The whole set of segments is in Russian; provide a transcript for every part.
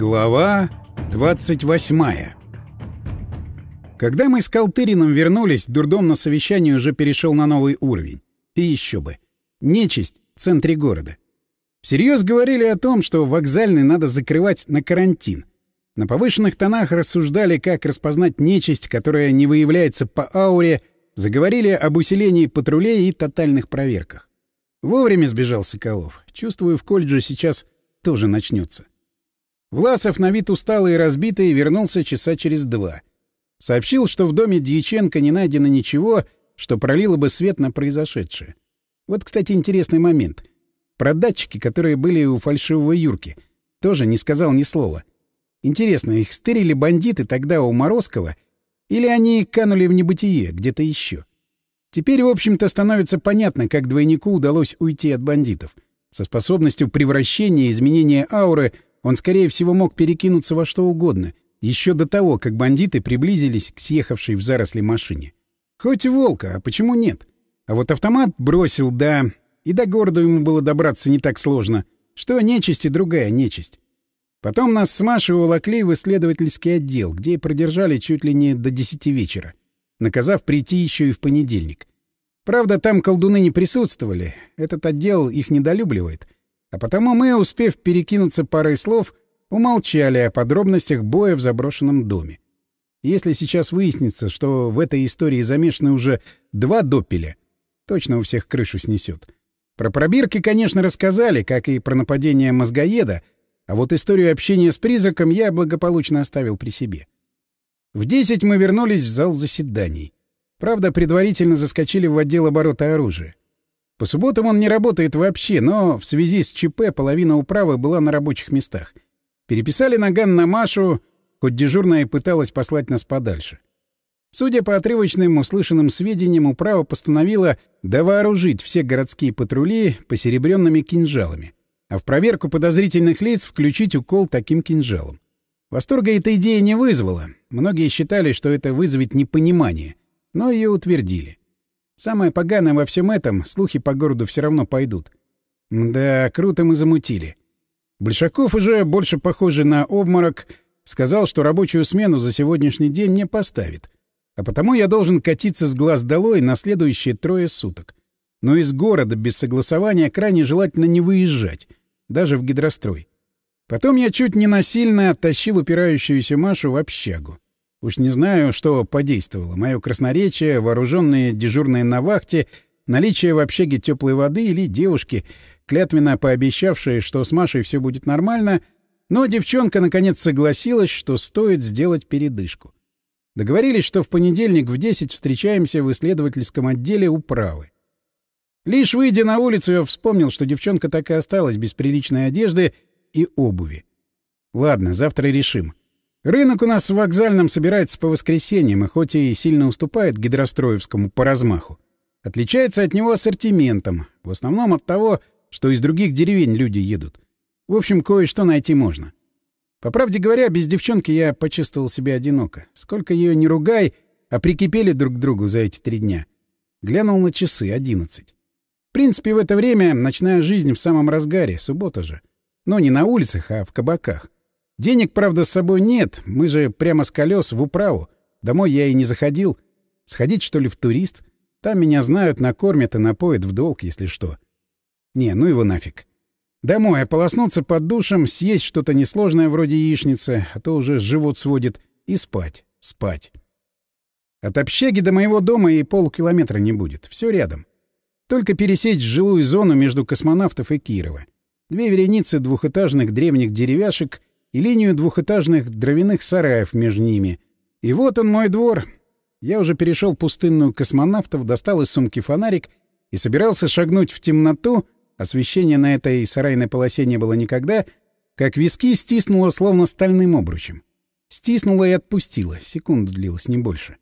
Глава 28 Когда мы с Калтырином вернулись, дурдом на совещании уже перешел на новый уровень. И еще бы. Нечисть в центре города. Всерьез говорили о том, что вокзальный надо закрывать на карантин. На повышенных тонах рассуждали, как распознать нечисть, которая не выявляется по ауре, заговорили об усилении патрулей и тотальных проверках. Вовремя сбежал Соколов. Чувствую, в колледже сейчас тоже начнется. Власов на вид усталый и разбитый вернулся часа через два. Сообщил, что в доме Дьяченко не найдено ничего, что пролило бы свет на произошедшее. Вот, кстати, интересный момент. Про датчики, которые были у фальшивого Юрки, тоже не сказал ни слова. Интересно, их стырили бандиты тогда у Морозкова, или они канули в небытие где-то еще? Теперь, в общем-то, становится понятно, как двойнику удалось уйти от бандитов. Со способностью превращения и изменения ауры — он, скорее всего, мог перекинуться во что угодно, еще до того, как бандиты приблизились к съехавшей в заросли машине. Хоть волка, а почему нет? А вот автомат бросил, да, и до города ему было добраться не так сложно. Что нечисть и другая нечисть. Потом нас с Машей уволокли в исследовательский отдел, где и продержали чуть ли не до десяти вечера, наказав прийти еще и в понедельник. Правда, там колдуны не присутствовали, этот отдел их недолюбливает — а потому мы, успев перекинуться парой слов, умолчали о подробностях боя в заброшенном доме. Если сейчас выяснится, что в этой истории замешаны уже два допеля, точно у всех крышу снесет. Про пробирки, конечно, рассказали, как и про нападение мозгоеда, а вот историю общения с призраком я благополучно оставил при себе. В десять мы вернулись в зал заседаний. Правда, предварительно заскочили в отдел оборота оружия. По субботам он не работает вообще, но в связи с ЧП половина управы была на рабочих местах. Переписали наган на Машу, хоть дежурная и пыталась послать нас подальше. Судя по отрывочным услышанным сведениям, управа постановила довооружить все городские патрули посеребренными кинжалами, а в проверку подозрительных лиц включить укол таким кинжалом. Восторга эта идея не вызвала. Многие считали, что это вызовет непонимание, но ее утвердили. Самое поганое во всем этом — слухи по городу все равно пойдут. Да, круто мы замутили. Большаков, уже больше похожий на обморок, сказал, что рабочую смену за сегодняшний день не поставит. А потому я должен катиться с глаз долой на следующие трое суток. Но из города без согласования крайне желательно не выезжать, даже в гидрострой. Потом я чуть не насильно оттащил упирающуюся Машу в общагу. Уж не знаю, что подействовало. Мое красноречие, вооруженные дежурные на вахте, наличие в общаге теплой воды или девушки, клятвенно пообещавшие, что с Машей все будет нормально, но девчонка наконец согласилась, что стоит сделать передышку. Договорились, что в понедельник в 10 встречаемся в исследовательском отделе управы. Лишь выйдя на улицу, я вспомнил, что девчонка так и осталась без приличной одежды и обуви. Ладно, завтра решим. Рынок у нас в вокзальном собирается по воскресеньям, и хоть и сильно уступает гидростроевскому по размаху, отличается от него ассортиментом, в основном от того, что из других деревень люди едут. В общем, кое-что найти можно. По правде говоря, без девчонки я почувствовал себя одиноко. Сколько ее не ругай, а прикипели друг к другу за эти три дня. Глянул на часы — одиннадцать. В принципе, в это время ночная жизнь в самом разгаре, суббота же. Но не на улицах, а в кабаках. Денег, правда, с собой нет. Мы же прямо с колес в управу. Домой я и не заходил. Сходить, что ли, в турист? Там меня знают, накормят и напоят в долг, если что. Не, ну его нафиг. Домой ополоснуться под душем, съесть что-то несложное вроде яичницы, а то уже живот сводит, и спать, спать. От общаги до моего дома и полкилометра не будет. Все рядом. Только пересечь жилую зону между космонавтов и Кирова. Две вереницы двухэтажных древних деревяшек и линию двухэтажных дровяных сараев между ними. И вот он, мой двор. Я уже перешел пустынную космонавтов, достал из сумки фонарик и собирался шагнуть в темноту, освещения на этой сарайной полосе не было никогда, как виски стиснуло словно стальным обручем. Стиснуло и отпустило, секунду длилось, не больше.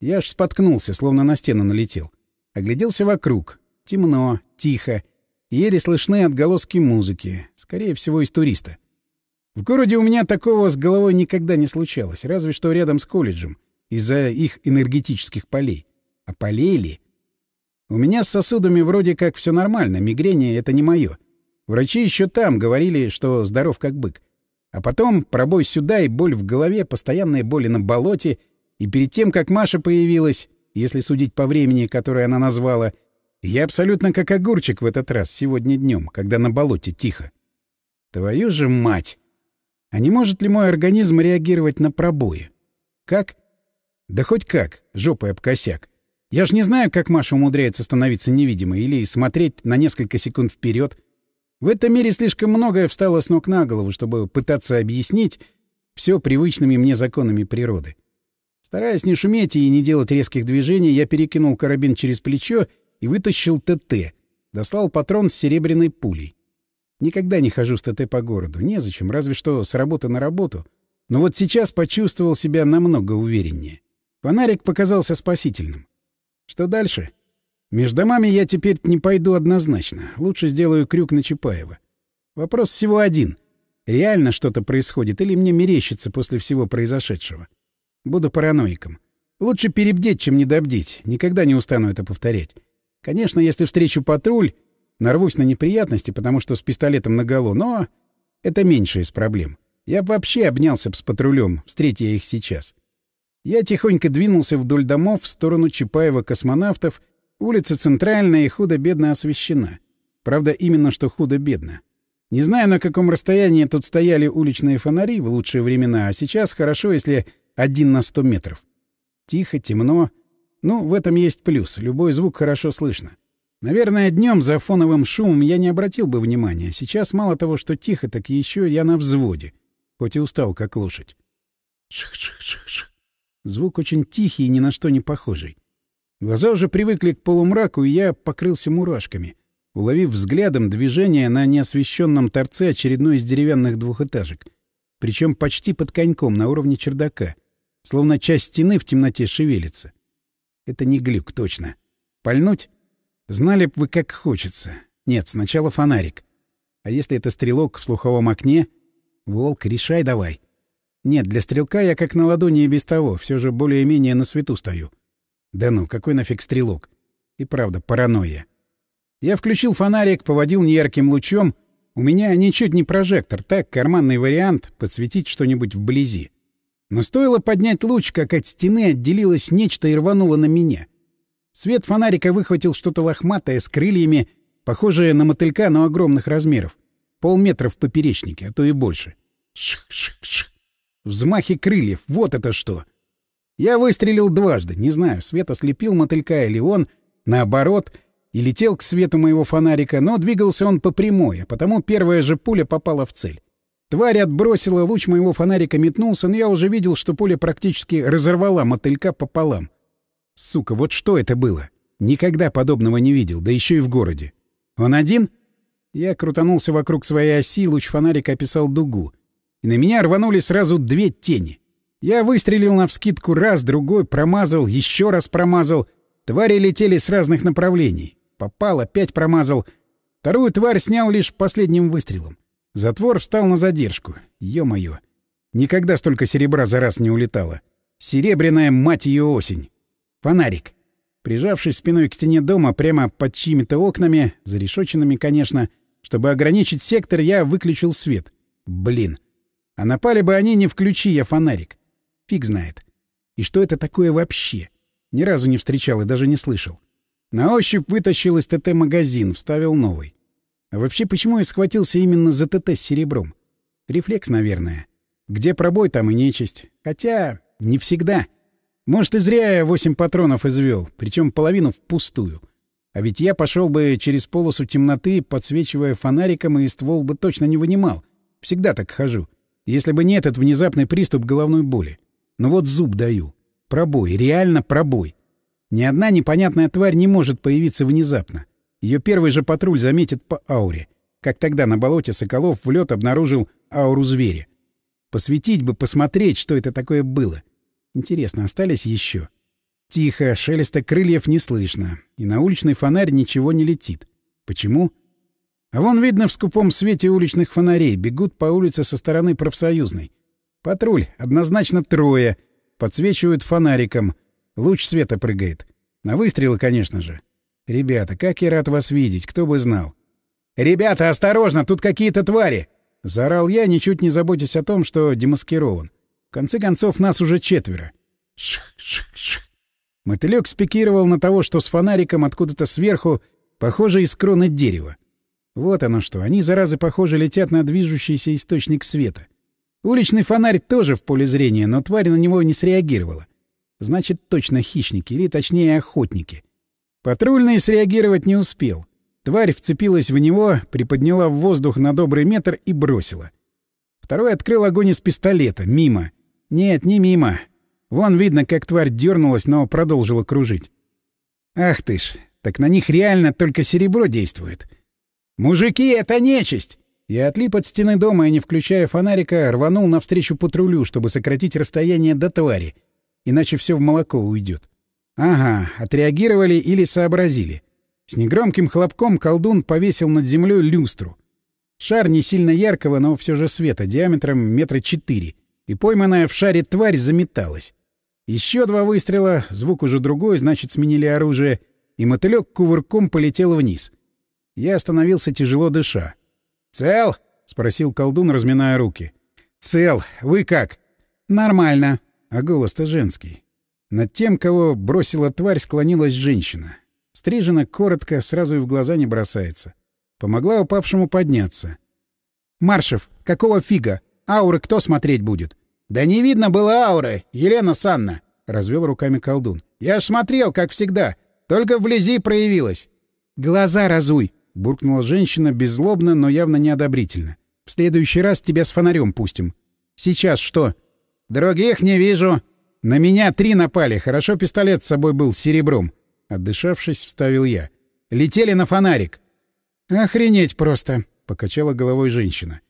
Я аж споткнулся, словно на стену налетел. Огляделся вокруг. Темно, тихо. Еле слышны отголоски музыки, скорее всего, из туриста. В городе у меня такого с головой никогда не случалось, разве что рядом с колледжем, из-за их энергетических полей. А полей ли? У меня с сосудами вроде как все нормально, мигрени — это не мое. Врачи еще там говорили, что здоров как бык. А потом пробой сюда и боль в голове, постоянные боли на болоте. И перед тем, как Маша появилась, если судить по времени, которое она назвала, я абсолютно как огурчик в этот раз, сегодня днем, когда на болоте тихо. Твою же мать! А не может ли мой организм реагировать на пробои? Как? Да хоть как, жопой об косяк. Я ж не знаю, как Маша умудряется становиться невидимой или смотреть на несколько секунд вперед. В этом мире слишком многое встало с ног на голову, чтобы пытаться объяснить все привычными мне законами природы. Стараясь не шуметь и не делать резких движений, я перекинул карабин через плечо и вытащил ТТ. Достал патрон с серебряной пулей. Никогда не хожу с ТТ по городу. Незачем, разве что с работы на работу. Но вот сейчас почувствовал себя намного увереннее. Фонарик показался спасительным. Что дальше? Между домами я теперь не пойду однозначно. Лучше сделаю крюк на Чапаева. Вопрос всего один. Реально что-то происходит или мне мерещится после всего произошедшего? Буду параноиком. Лучше перебдеть, чем недобдеть. Никогда не устану это повторять. Конечно, если встречу патруль, нарвусь на неприятности, потому что с пистолетом наголо, но это меньше из проблем. Я вообще обнялся б с патрулем, встретя их сейчас. Я тихонько двинулся вдоль домов в сторону Чапаева-космонавтов. Улица центральная и худо-бедно освещена. Правда, именно что худо-бедно. Не знаю, на каком расстоянии тут стояли уличные фонари в лучшие времена, а сейчас хорошо, если один на сто метров. Тихо, темно. Ну, в этом есть плюс. Любой звук хорошо слышно. Наверное, днем за фоновым шумом я не обратил бы внимания. Сейчас мало того, что тихо, так еще я на взводе. Хоть и устал, как лошадь. Ших-ших-ших-ших. Звук очень тихий и ни на что не похожий. Глаза уже привыкли к полумраку, и я покрылся мурашками, уловив взглядом движение на неосвещенном торце очередной из деревянных двухэтажек. Причем почти под коньком, на уровне чердака. Словно часть стены в темноте шевелится. Это не глюк, точно. Пальнуть? Знали б вы, как хочется. Нет, сначала фонарик. А если это стрелок в слуховом окне? Волк, решай давай. Нет, для стрелка я как на ладони и без того, все же более-менее на свету стою. Да ну, какой нафиг стрелок? И правда, паранойя. Я включил фонарик, поводил неярким лучом. У меня ничуть не прожектор, так, карманный вариант — подсветить что-нибудь вблизи. Но стоило поднять луч, как от стены отделилось нечто и рвануло на меня. Свет фонарика выхватил что-то лохматое с крыльями, похожее на мотылька, но огромных размеров. Полметра в поперечнике, а то и больше. Шх-шх-шх. Взмахи крыльев. Вот это что! Я выстрелил дважды. Не знаю, свет ослепил мотылька или он, наоборот, и летел к свету моего фонарика, но двигался он по прямой, а потому первая же пуля попала в цель. Тварь отбросила, луч моего фонарика метнулся, но я уже видел, что пуля практически разорвала мотылька пополам. Сука, вот что это было? Никогда подобного не видел, да еще и в городе. Он один? Я крутанулся вокруг своей оси, луч фонарика описал дугу и на меня рванули сразу две тени. Я выстрелил навскидку раз, другой, промазал, еще раз промазал. Твари летели с разных направлений. Попал, опять промазал. Вторую тварь снял лишь последним выстрелом. Затвор встал на задержку. Ё-моё. Никогда столько серебра за раз не улетало. Серебряная, мать ее, осень. Фонарик. Прижавшись спиной к стене дома, прямо под чьими-то окнами, зарешоченными, конечно, чтобы ограничить сектор, я выключил свет. Блин. А напали бы они, не включи я фонарик. Фиг знает. И что это такое вообще? Ни разу не встречал и даже не слышал. На ощупь вытащил из ТТ магазин, вставил новый. А вообще, почему я схватился именно за ТТ с серебром? Рефлекс, наверное. Где пробой, там и нечисть. Хотя не всегда. Может, и зря я восемь патронов извел, причем половину впустую. А ведь я пошел бы через полосу темноты, подсвечивая фонариком, и ствол бы точно не вынимал. Всегда так хожу. Если бы не этот внезапный приступ головной боли. Но вот зуб даю. Пробой, реально пробой. Ни одна непонятная тварь не может появиться внезапно. Ее первый же патруль заметит по ауре. Как тогда на болоте Соколов в лед обнаружил ауру зверя. Посветить бы, посмотреть, что это такое было. Интересно, остались еще? Тихо, шелеста крыльев не слышно. И на уличный фонарь ничего не летит. Почему? А вон видно в скупом свете уличных фонарей. Бегут по улице со стороны профсоюзной. Патруль. Однозначно трое. Подсвечивают фонариком. Луч света прыгает. На выстрелы, конечно же. Ребята, как я рад вас видеть, кто бы знал. «Ребята, осторожно, тут какие-то твари!» —— заорал я, ничуть не заботясь о том, что демаскирован. Конце концов, нас уже четверо. Шх-шх-шх. Мотылек спикировал на того, что с фонариком откуда-то сверху, похоже, из кроны дерева. Вот оно что, они, заразы, похоже, летят на движущийся источник света. Уличный фонарь тоже в поле зрения, но тварь на него не среагировала. Значит, точно хищники, или точнее охотники. Патрульный среагировать не успел. Тварь вцепилась в него, приподняла в воздух на добрый метр и бросила. Второй открыл огонь из пистолета. Мимо. Нет, не мимо. Вон видно, как тварь дернулась, но продолжила кружить. Ах ты ж, так на них реально только серебро действует. «Мужики, это нечисть!» Я отлип от стены дома и, не включая фонарика, рванул навстречу патрулю, чтобы сократить расстояние до твари, иначе все в молоко уйдет. Ага, отреагировали или сообразили. С негромким хлопком колдун повесил над землей люстру. Шар не сильно яркого, но все же света, диаметром метра четыре, и пойманная в шаре тварь заметалась. Еще два выстрела, звук уже другой, значит, сменили оружие, и мотылек кувырком полетел вниз. Я остановился, тяжело дыша. «Цел?» — спросил колдун, разминая руки. «Цел. Вы как?» «Нормально». А голос-то женский. Над тем, кого бросила тварь, склонилась женщина. Стрижена коротко, сразу и в глаза не бросается. Помогла упавшему подняться. «Маршев, какого фига? Ауры кто смотреть будет?» «Да не видно было ауры, Елена Санна!» — развел руками колдун. «Я ж смотрел, как всегда. Только вблизи проявилась». «Глаза разуй!» — буркнула женщина беззлобно, но явно неодобрительно. «В следующий раз тебя с фонарем пустим. Сейчас что?» «Других не вижу». «На меня три напали. Хорошо пистолет с собой был серебром. Отдышавшись, вставил я. «Летели на фонарик!» «Охренеть просто!» — покачала головой женщина.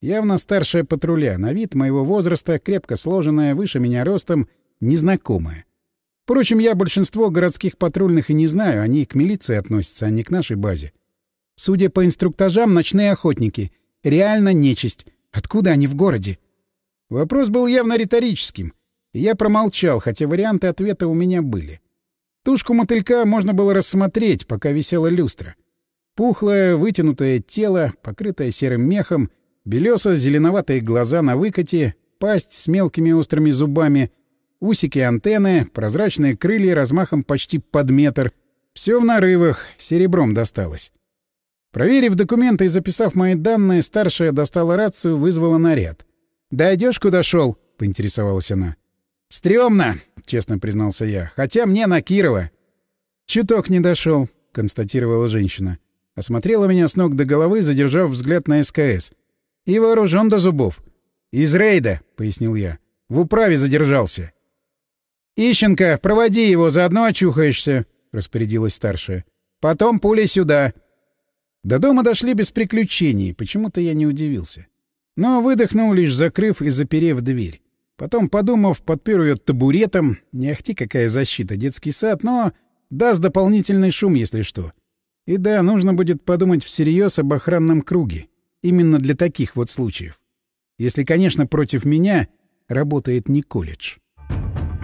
Явно старшая патруля, на вид моего возраста, крепко сложенная, выше меня ростом, незнакомая. Впрочем, я большинство городских патрульных и не знаю, они к милиции относятся, а не к нашей базе. Судя по инструктажам, ночные охотники. Реально нечисть. Откуда они в городе? Вопрос был явно риторическим. я промолчал, хотя варианты ответа у меня были. Тушку мотылька можно было рассмотреть, пока висела люстра. Пухлое, вытянутое тело, покрытое серым мехом, белесо-зеленоватые глаза на выкате, пасть с мелкими острыми зубами, усики антенны, прозрачные крылья размахом почти под метр. Все в нарывах, серебром досталось. Проверив документы и записав мои данные, старшая достала рацию, вызвала наряд. «Дойдешь, куда шел?» — поинтересовалась она. «Стремно!» — честно признался я. «Хотя мне на Кирова». «Чуток не дошел», — констатировала женщина. Осмотрела меня с ног до головы, задержав взгляд на СКС. «И вооружен до зубов». «Из рейда», — пояснил я. «В управе задержался». «Ищенко, проводи его, заодно очухаешься», — распорядилась старшая. «Потом пули сюда». До дома дошли без приключений, почему-то я не удивился. Но выдохнул, лишь закрыв и заперев дверь. Потом, подумав, подпер ее табуретом. Не ахти какая защита, детский сад, но даст дополнительный шум, если что. И да, нужно будет подумать всерьез об охранном круге. Именно для таких вот случаев. Если, конечно, против меня работает не колледж.